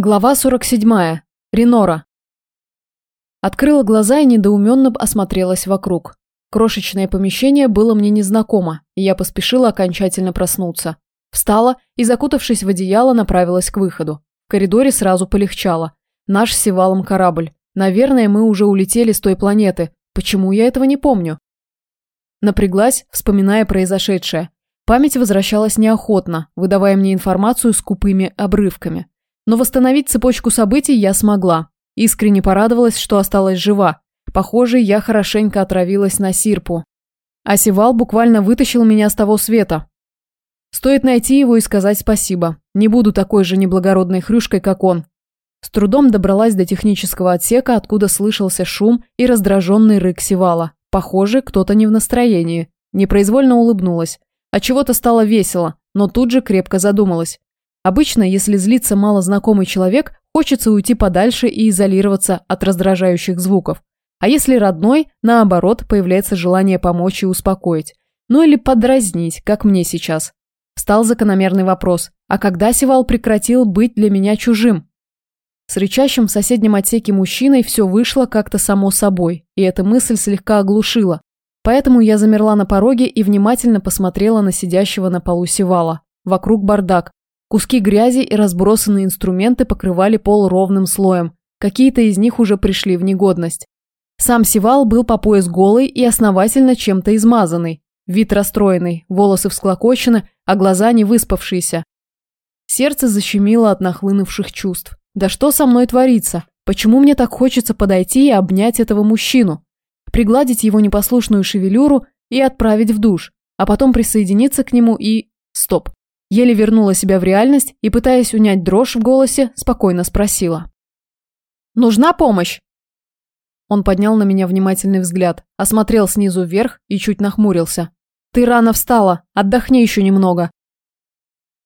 Глава 47. Ренора. Открыла глаза и недоуменно осмотрелась вокруг. Крошечное помещение было мне незнакомо, и я поспешила окончательно проснуться. Встала и, закутавшись в одеяло, направилась к выходу. В коридоре сразу полегчало. Наш с Севалом корабль. Наверное, мы уже улетели с той планеты. Почему я этого не помню? Напряглась, вспоминая произошедшее. Память возвращалась неохотно, выдавая мне информацию с купыми обрывками. Но восстановить цепочку событий я смогла. Искренне порадовалась, что осталась жива. Похоже, я хорошенько отравилась на сирпу. А Севал буквально вытащил меня с того света. Стоит найти его и сказать спасибо. Не буду такой же неблагородной хрюшкой, как он. С трудом добралась до технического отсека, откуда слышался шум и раздраженный рык Севала. Похоже, кто-то не в настроении. Непроизвольно улыбнулась. А чего-то стало весело, но тут же крепко задумалась. Обычно, если злится малознакомый человек, хочется уйти подальше и изолироваться от раздражающих звуков. А если родной, наоборот, появляется желание помочь и успокоить. Ну или подразнить, как мне сейчас. Стал закономерный вопрос. А когда Севал прекратил быть для меня чужим? С рычащим в соседнем отсеке мужчиной все вышло как-то само собой, и эта мысль слегка оглушила. Поэтому я замерла на пороге и внимательно посмотрела на сидящего на полу Севала. Вокруг бардак, Куски грязи и разбросанные инструменты покрывали пол ровным слоем. Какие-то из них уже пришли в негодность. Сам Сивал был по пояс голый и основательно чем-то измазанный. Вид расстроенный, волосы всклокочены, а глаза не выспавшиеся. Сердце защемило от нахлынувших чувств. Да что со мной творится? Почему мне так хочется подойти и обнять этого мужчину? Пригладить его непослушную шевелюру и отправить в душ, а потом присоединиться к нему и... Стоп. Еле вернула себя в реальность и, пытаясь унять дрожь в голосе, спокойно спросила. «Нужна помощь?» Он поднял на меня внимательный взгляд, осмотрел снизу вверх и чуть нахмурился. «Ты рано встала, отдохни еще немного».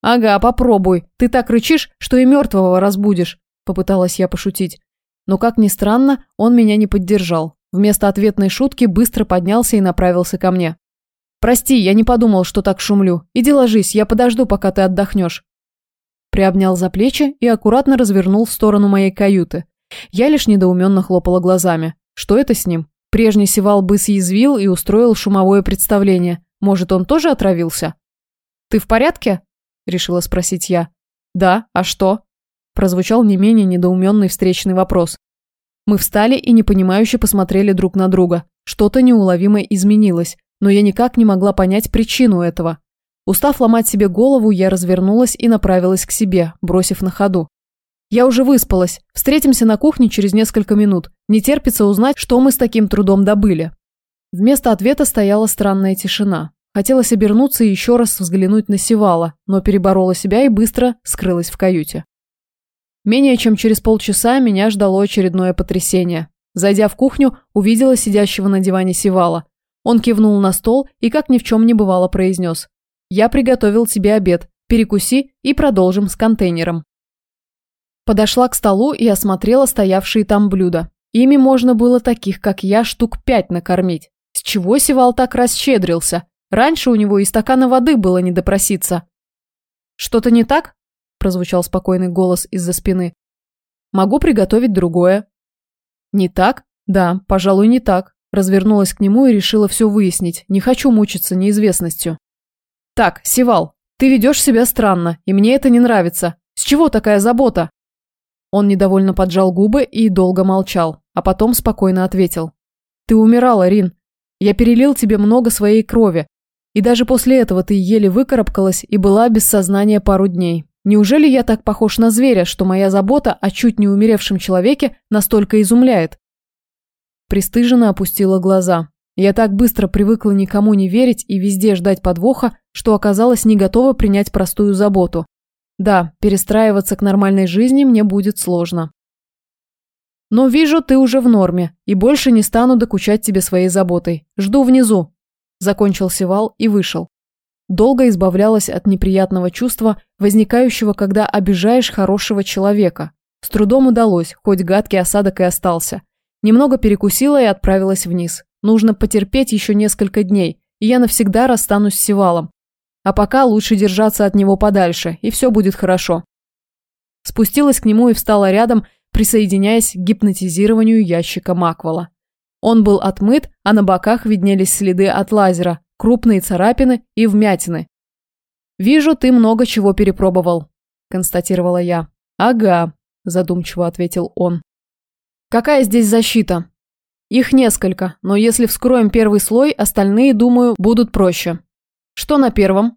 «Ага, попробуй. Ты так рычишь, что и мертвого разбудишь», – попыталась я пошутить. Но, как ни странно, он меня не поддержал. Вместо ответной шутки быстро поднялся и направился ко мне. «Прости, я не подумал, что так шумлю. Иди ложись, я подожду, пока ты отдохнешь». Приобнял за плечи и аккуратно развернул в сторону моей каюты. Я лишь недоуменно хлопала глазами. Что это с ним? Прежний Севал бы съязвил и устроил шумовое представление. Может, он тоже отравился? «Ты в порядке?» – решила спросить я. «Да, а что?» – прозвучал не менее недоуменный встречный вопрос. Мы встали и непонимающе посмотрели друг на друга. Что-то неуловимо изменилось но я никак не могла понять причину этого. Устав ломать себе голову, я развернулась и направилась к себе, бросив на ходу. Я уже выспалась. Встретимся на кухне через несколько минут. Не терпится узнать, что мы с таким трудом добыли. Вместо ответа стояла странная тишина. Хотелось обернуться и еще раз взглянуть на Севала, но переборола себя и быстро скрылась в каюте. Менее чем через полчаса меня ждало очередное потрясение. Зайдя в кухню, увидела сидящего на диване Севала. Он кивнул на стол и, как ни в чем не бывало, произнес. «Я приготовил тебе обед. Перекуси и продолжим с контейнером». Подошла к столу и осмотрела стоявшие там блюда. Ими можно было таких, как я, штук пять накормить. С чего Севал так расщедрился? Раньше у него и стакана воды было не допроситься. «Что-то не так?» – прозвучал спокойный голос из-за спины. «Могу приготовить другое». «Не так? Да, пожалуй, не так. Развернулась к нему и решила все выяснить. Не хочу мучиться неизвестностью. «Так, Севал, ты ведешь себя странно, и мне это не нравится. С чего такая забота?» Он недовольно поджал губы и долго молчал, а потом спокойно ответил. «Ты умирала, Рин. Я перелил тебе много своей крови. И даже после этого ты еле выкарабкалась и была без сознания пару дней. Неужели я так похож на зверя, что моя забота о чуть не умеревшем человеке настолько изумляет? Престыженно опустила глаза. Я так быстро привыкла никому не верить и везде ждать подвоха, что оказалась не готова принять простую заботу. Да, перестраиваться к нормальной жизни мне будет сложно. Но вижу, ты уже в норме, и больше не стану докучать тебе своей заботой. Жду внизу. Закончил Севал и вышел. Долго избавлялась от неприятного чувства, возникающего, когда обижаешь хорошего человека. С трудом удалось, хоть гадкий осадок и остался. Немного перекусила и отправилась вниз. Нужно потерпеть еще несколько дней, и я навсегда расстанусь с Севалом. А пока лучше держаться от него подальше, и все будет хорошо. Спустилась к нему и встала рядом, присоединяясь к гипнотизированию ящика Маквела. Он был отмыт, а на боках виднелись следы от лазера, крупные царапины и вмятины. «Вижу, ты много чего перепробовал», – констатировала я. «Ага», – задумчиво ответил он. «Какая здесь защита?» «Их несколько, но если вскроем первый слой, остальные, думаю, будут проще». «Что на первом?»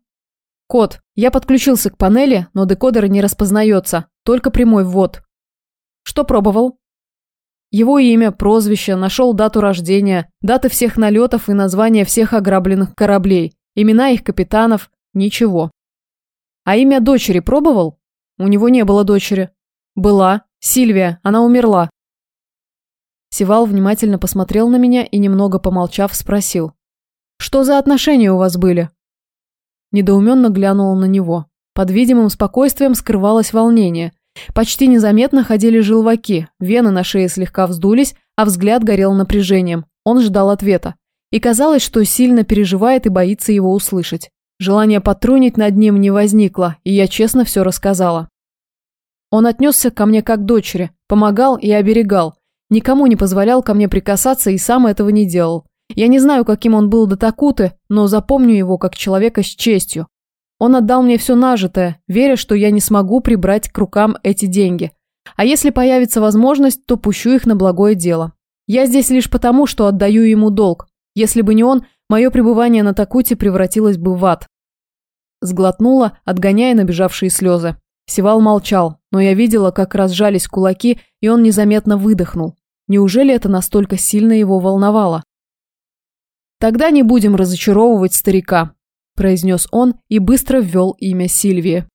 «Код. Я подключился к панели, но декодер не распознается, только прямой ввод». «Что пробовал?» Его имя, прозвище, нашел дату рождения, даты всех налетов и названия всех ограбленных кораблей, имена их капитанов, ничего. А имя дочери пробовал? У него не было дочери. Была. Сильвия. Она умерла. Сивал внимательно посмотрел на меня и, немного помолчав, спросил. «Что за отношения у вас были?» Недоуменно глянула на него. Под видимым спокойствием скрывалось волнение. Почти незаметно ходили желваки, вены на шее слегка вздулись, а взгляд горел напряжением. Он ждал ответа. И казалось, что сильно переживает и боится его услышать. Желание потрунить над ним не возникло, и я честно все рассказала. Он отнесся ко мне как к дочери, помогал и оберегал. Никому не позволял ко мне прикасаться и сам этого не делал. Я не знаю, каким он был до Такуты, но запомню его как человека с честью. Он отдал мне все нажитое, веря, что я не смогу прибрать к рукам эти деньги. А если появится возможность, то пущу их на благое дело. Я здесь лишь потому, что отдаю ему долг. Если бы не он, мое пребывание на Такуте превратилось бы в ад. Сглотнула, отгоняя набежавшие слезы. Севал молчал, но я видела, как разжались кулаки, и он незаметно выдохнул. Неужели это настолько сильно его волновало? Тогда не будем разочаровывать старика произнес он и быстро ввел имя Сильвии.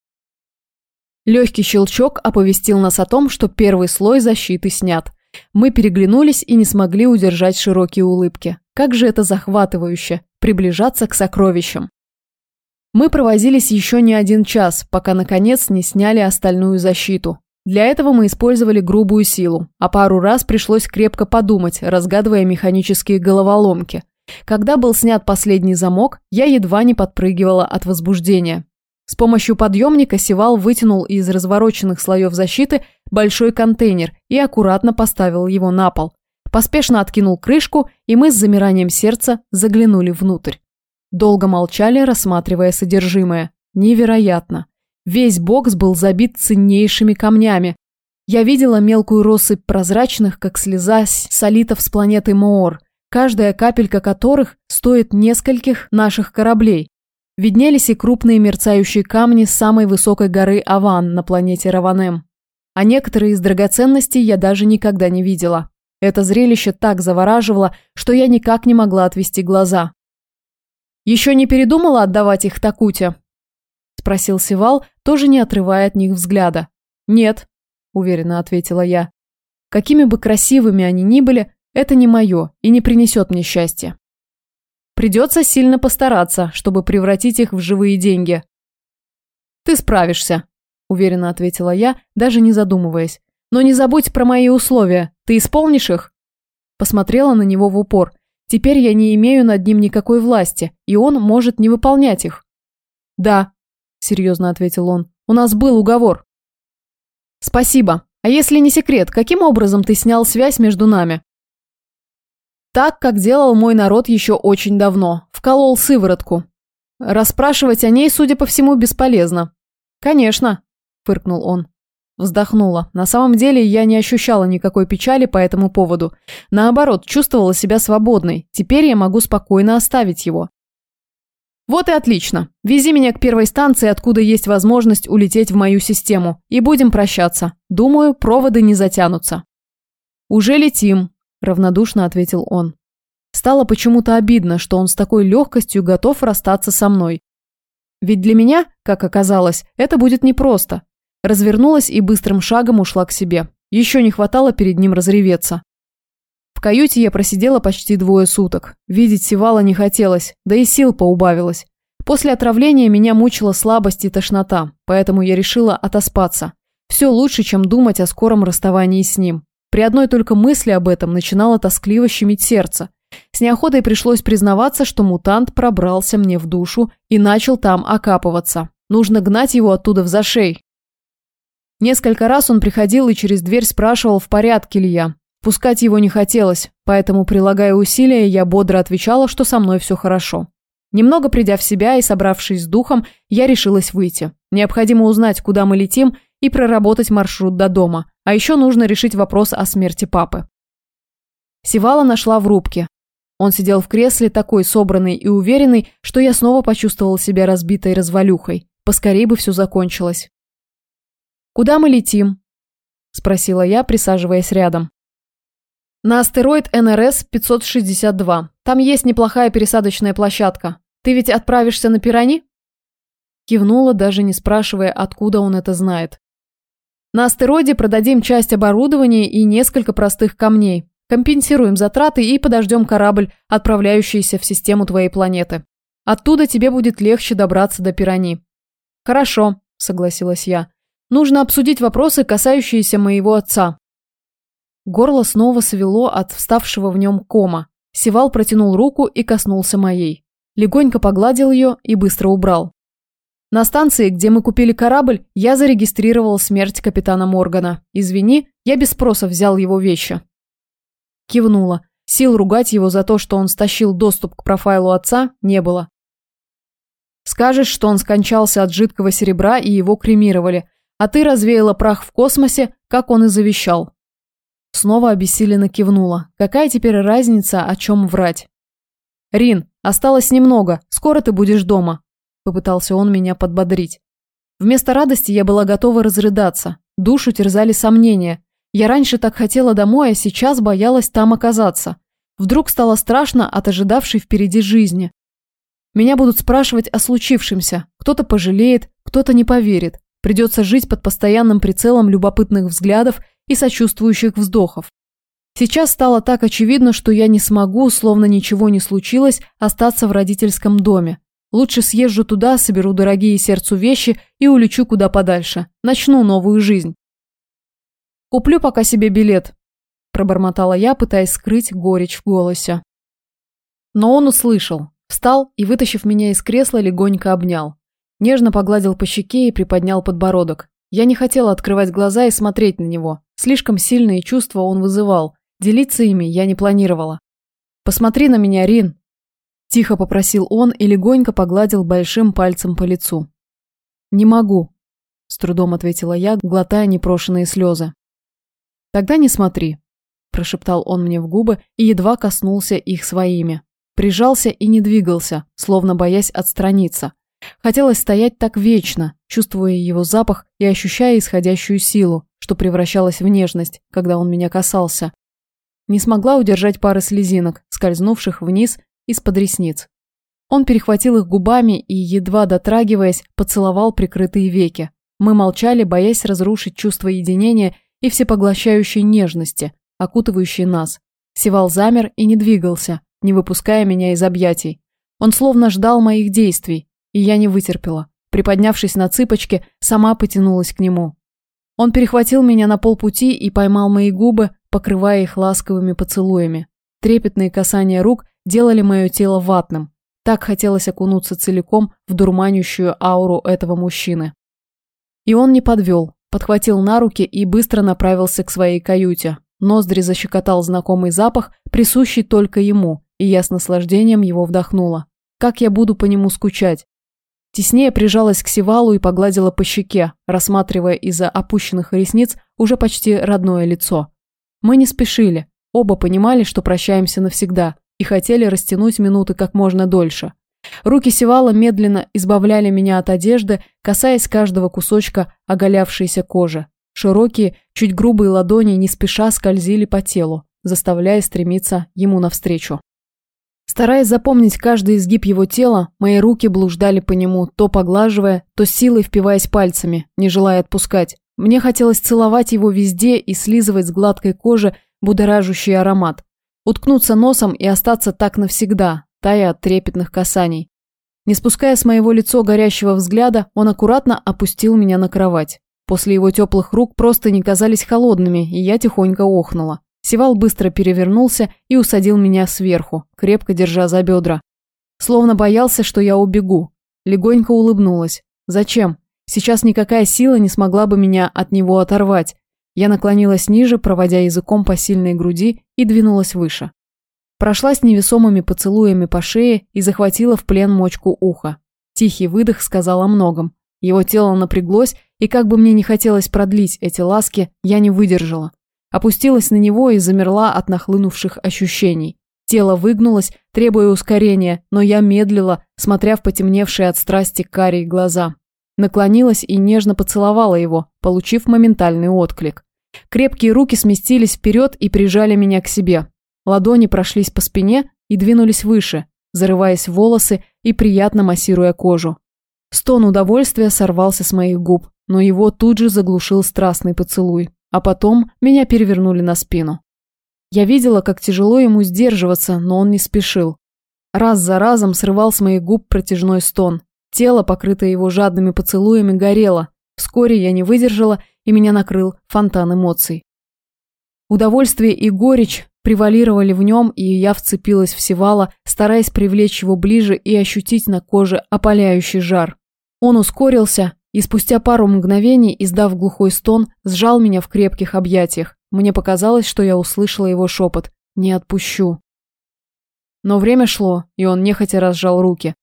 Легкий щелчок оповестил нас о том, что первый слой защиты снят. Мы переглянулись и не смогли удержать широкие улыбки. Как же это захватывающе – приближаться к сокровищам. Мы провозились еще не один час, пока наконец не сняли остальную защиту. Для этого мы использовали грубую силу, а пару раз пришлось крепко подумать, разгадывая механические головоломки. Когда был снят последний замок, я едва не подпрыгивала от возбуждения. С помощью подъемника Севал вытянул из развороченных слоев защиты большой контейнер и аккуратно поставил его на пол. Поспешно откинул крышку, и мы с замиранием сердца заглянули внутрь. Долго молчали, рассматривая содержимое. Невероятно. Весь бокс был забит ценнейшими камнями. Я видела мелкую россыпь прозрачных, как слеза, солитов с планеты Моор – каждая капелька которых стоит нескольких наших кораблей. Виднелись и крупные мерцающие камни с самой высокой горы Аван на планете Раванем. А некоторые из драгоценностей я даже никогда не видела. Это зрелище так завораживало, что я никак не могла отвести глаза. «Еще не передумала отдавать их Такуте?» – спросил Сивал, тоже не отрывая от них взгляда. «Нет», – уверенно ответила я. «Какими бы красивыми они ни были, это не мое и не принесет мне счастья. Придется сильно постараться, чтобы превратить их в живые деньги. Ты справишься, уверенно ответила я, даже не задумываясь. Но не забудь про мои условия. Ты исполнишь их? Посмотрела на него в упор. Теперь я не имею над ним никакой власти, и он может не выполнять их. Да, серьезно ответил он. У нас был уговор. Спасибо. А если не секрет, каким образом ты снял связь между нами? Так, как делал мой народ еще очень давно. Вколол сыворотку. Расспрашивать о ней, судя по всему, бесполезно. «Конечно», – фыркнул он. Вздохнула. На самом деле я не ощущала никакой печали по этому поводу. Наоборот, чувствовала себя свободной. Теперь я могу спокойно оставить его. Вот и отлично. Вези меня к первой станции, откуда есть возможность улететь в мою систему. И будем прощаться. Думаю, проводы не затянутся. Уже летим, равнодушно ответил он. Стало почему-то обидно, что он с такой легкостью готов расстаться со мной. Ведь для меня, как оказалось, это будет непросто. Развернулась и быстрым шагом ушла к себе. Еще не хватало перед ним разреветься. В каюте я просидела почти двое суток. Видеть Севала не хотелось, да и сил поубавилось. После отравления меня мучила слабость и тошнота, поэтому я решила отоспаться. Все лучше, чем думать о скором расставании с ним. При одной только мысли об этом начинало тоскливо щемить сердце. С неохотой пришлось признаваться, что мутант пробрался мне в душу и начал там окапываться. Нужно гнать его оттуда в зашей. Несколько раз он приходил и через дверь спрашивал, в порядке ли я. Пускать его не хотелось, поэтому, прилагая усилия, я бодро отвечала, что со мной все хорошо. Немного придя в себя и собравшись с духом, я решилась выйти. Необходимо узнать, куда мы летим, и проработать маршрут до дома. А еще нужно решить вопрос о смерти папы. Сивала нашла в рубке. Он сидел в кресле, такой собранный и уверенный, что я снова почувствовал себя разбитой развалюхой. Поскорей бы все закончилось. «Куда мы летим?» – спросила я, присаживаясь рядом. «На астероид НРС-562. Там есть неплохая пересадочная площадка. Ты ведь отправишься на Пирани?» Кивнула, даже не спрашивая, откуда он это знает. «На астероиде продадим часть оборудования и несколько простых камней. Компенсируем затраты и подождем корабль, отправляющийся в систему твоей планеты. Оттуда тебе будет легче добраться до Пирани». «Хорошо», – согласилась я. «Нужно обсудить вопросы, касающиеся моего отца». Горло снова свело от вставшего в нем кома. Севал протянул руку и коснулся моей. Легонько погладил ее и быстро убрал. На станции, где мы купили корабль, я зарегистрировал смерть капитана Моргана. Извини, я без спроса взял его вещи. Кивнула. Сил ругать его за то, что он стащил доступ к профайлу отца, не было. Скажешь, что он скончался от жидкого серебра и его кремировали, а ты развеяла прах в космосе, как он и завещал. Снова обессиленно кивнула. Какая теперь разница, о чем врать? «Рин, осталось немного, скоро ты будешь дома», – попытался он меня подбодрить. Вместо радости я была готова разрыдаться. Душу терзали сомнения. Я раньше так хотела домой, а сейчас боялась там оказаться. Вдруг стало страшно от ожидавшей впереди жизни. Меня будут спрашивать о случившемся. Кто-то пожалеет, кто-то не поверит. Придется жить под постоянным прицелом любопытных взглядов и сочувствующих вздохов. Сейчас стало так очевидно, что я не смогу, словно ничего не случилось, остаться в родительском доме. Лучше съезжу туда, соберу дорогие сердцу вещи и улечу куда подальше. Начну новую жизнь. «Куплю пока себе билет», – пробормотала я, пытаясь скрыть горечь в голосе. Но он услышал, встал и, вытащив меня из кресла, легонько обнял. Нежно погладил по щеке и приподнял подбородок. Я не хотела открывать глаза и смотреть на него. Слишком сильные чувства он вызывал. Делиться ими я не планировала. «Посмотри на меня, Рин!» Тихо попросил он и легонько погладил большим пальцем по лицу. «Не могу», – с трудом ответила я, глотая непрошенные слезы. «Тогда не смотри», – прошептал он мне в губы и едва коснулся их своими. Прижался и не двигался, словно боясь отстраниться. Хотелось стоять так вечно, чувствуя его запах и ощущая исходящую силу, что превращалась в нежность, когда он меня касался. Не смогла удержать пары слезинок, скользнувших вниз из-под ресниц. Он перехватил их губами и, едва дотрагиваясь, поцеловал прикрытые веки. Мы молчали, боясь разрушить чувство единения и всепоглощающей нежности, окутывающей нас. Севал замер и не двигался, не выпуская меня из объятий. Он словно ждал моих действий, и я не вытерпела. Приподнявшись на цыпочки, сама потянулась к нему. Он перехватил меня на полпути и поймал мои губы, покрывая их ласковыми поцелуями. Трепетные касания рук делали мое тело ватным. Так хотелось окунуться целиком в дурманящую ауру этого мужчины. И он не подвел, подхватил на руки и быстро направился к своей каюте. Ноздри защекотал знакомый запах, присущий только ему, и я с наслаждением его вдохнула. Как я буду по нему скучать? Теснее прижалась к Севалу и погладила по щеке, рассматривая из-за опущенных ресниц уже почти родное лицо. Мы не спешили, оба понимали, что прощаемся навсегда, и хотели растянуть минуты как можно дольше. Руки Севала медленно избавляли меня от одежды, касаясь каждого кусочка оголявшейся кожи. Широкие, чуть грубые ладони не спеша скользили по телу, заставляя стремиться ему навстречу. Стараясь запомнить каждый изгиб его тела, мои руки блуждали по нему, то поглаживая, то силой впиваясь пальцами, не желая отпускать. Мне хотелось целовать его везде и слизывать с гладкой кожи будоражущий аромат. Уткнуться носом и остаться так навсегда, тая от трепетных касаний. Не спуская с моего лица горящего взгляда, он аккуратно опустил меня на кровать. После его теплых рук просто не казались холодными, и я тихонько охнула. Севал быстро перевернулся и усадил меня сверху, крепко держа за бедра. Словно боялся, что я убегу. Легонько улыбнулась. Зачем? Сейчас никакая сила не смогла бы меня от него оторвать. Я наклонилась ниже, проводя языком по сильной груди и двинулась выше. Прошлась невесомыми поцелуями по шее и захватила в плен мочку уха. Тихий выдох сказал о многом. Его тело напряглось, и как бы мне не хотелось продлить эти ласки, я не выдержала. Опустилась на него и замерла от нахлынувших ощущений. Тело выгнулось, требуя ускорения, но я медлила, смотря в потемневшие от страсти карие глаза. Наклонилась и нежно поцеловала его, получив моментальный отклик. Крепкие руки сместились вперед и прижали меня к себе. Ладони прошлись по спине и двинулись выше, зарываясь в волосы и приятно массируя кожу. Стон удовольствия сорвался с моих губ, но его тут же заглушил страстный поцелуй. А потом меня перевернули на спину. Я видела, как тяжело ему сдерживаться, но он не спешил. Раз за разом срывал с моих губ протяжной стон. Тело, покрытое его жадными поцелуями, горело. Вскоре я не выдержала, и меня накрыл фонтан эмоций. Удовольствие и горечь превалировали в нем, и я вцепилась в Севала, стараясь привлечь его ближе и ощутить на коже опаляющий жар. Он ускорился, и спустя пару мгновений, издав глухой стон, сжал меня в крепких объятиях. Мне показалось, что я услышала его шепот «Не отпущу». Но время шло, и он нехотя разжал руки.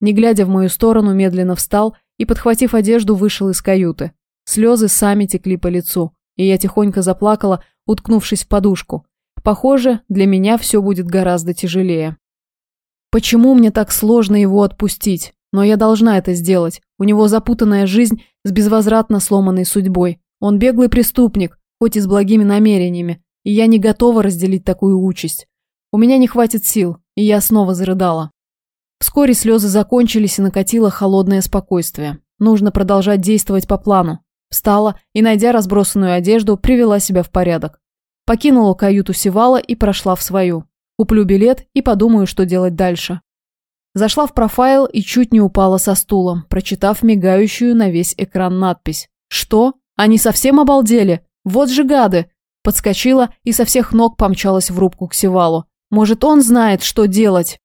Не глядя в мою сторону, медленно встал и, подхватив одежду, вышел из каюты. Слезы сами текли по лицу, и я тихонько заплакала, уткнувшись в подушку. Похоже, для меня все будет гораздо тяжелее. Почему мне так сложно его отпустить? Но я должна это сделать. У него запутанная жизнь с безвозвратно сломанной судьбой. Он беглый преступник, хоть и с благими намерениями, и я не готова разделить такую участь. У меня не хватит сил, и я снова зарыдала. Вскоре слезы закончились и накатило холодное спокойствие. Нужно продолжать действовать по плану. Встала и, найдя разбросанную одежду, привела себя в порядок. Покинула каюту Севала и прошла в свою. Куплю билет и подумаю, что делать дальше. Зашла в профайл и чуть не упала со стула, прочитав мигающую на весь экран надпись. «Что? Они совсем обалдели? Вот же гады!» Подскочила и со всех ног помчалась в рубку к Севалу. «Может, он знает, что делать?»